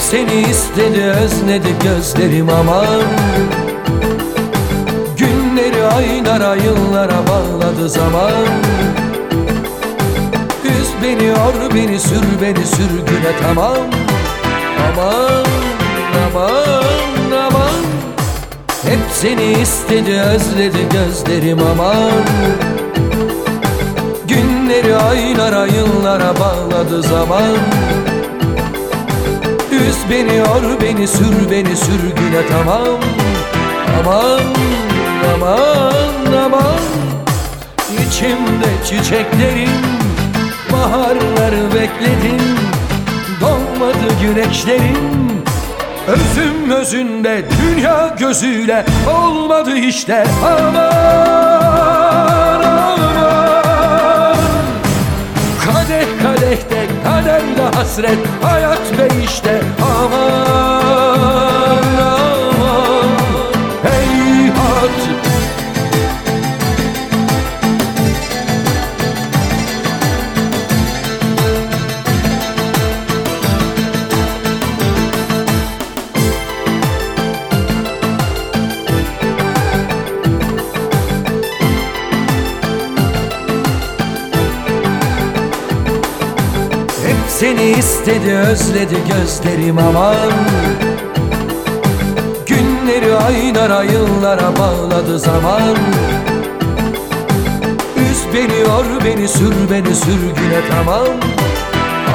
seni istedi özledi gözlerim aman. Günleri aylara yıllara bağladı zaman. Üz beni yor beni sür beni sürgüne tamam. Aman aman aman. Hep seni istedi özledi gözlerim aman. Günleri aylara yıllara bağladı zaman beni yor beni sür beni sürgüne tamam. Aman aman aman İçimde çiçeklerin Baharları bekledim Doğmadı güneşlerin Özüm özünde dünya gözüyle Olmadı işte. Aman aman Kadeh kadehte kaderde hasret Hayat seni istedi özledi gözlerim aman. Günleri aylara yıllara bağladı zaman. Üz beni yor beni sür beni sürgüne tamam.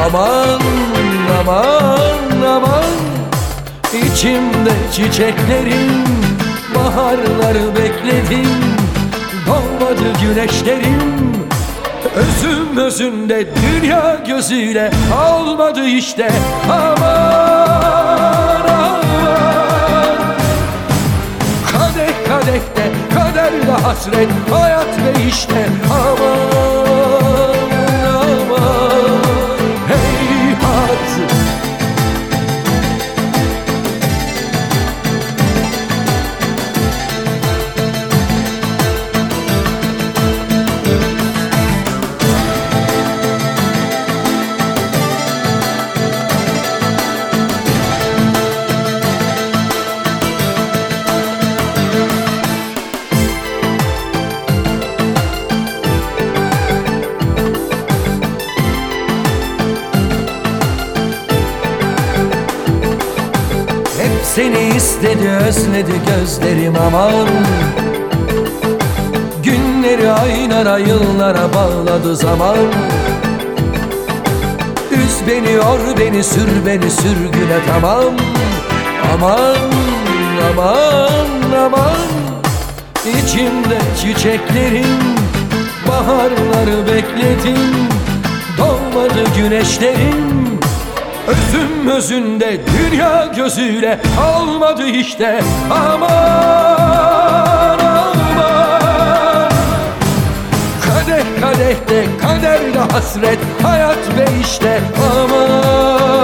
Aman aman aman. İçimde çiçeklerin Baharları bekledim Doğmadı güneşlerim Özüm özünde dünya gözüyle Olmadı işte. Aman aman. Kadeh kadehte kaderde hasret Hayat ve işte. Aman seni istedi özledi gözlerim aman. Günleri aylara yıllara bağladı zaman. Üz beni yor beni sür beni sürgüne tamam. Aman aman aman. İçimde çiçeklerin Baharları bekledim Doğmadı güneşlerin Özüm özünde dünya gözüyle Olmadı işte. Aman aman. Kadeh kadehte kaderde hasret. Hayat be işte aman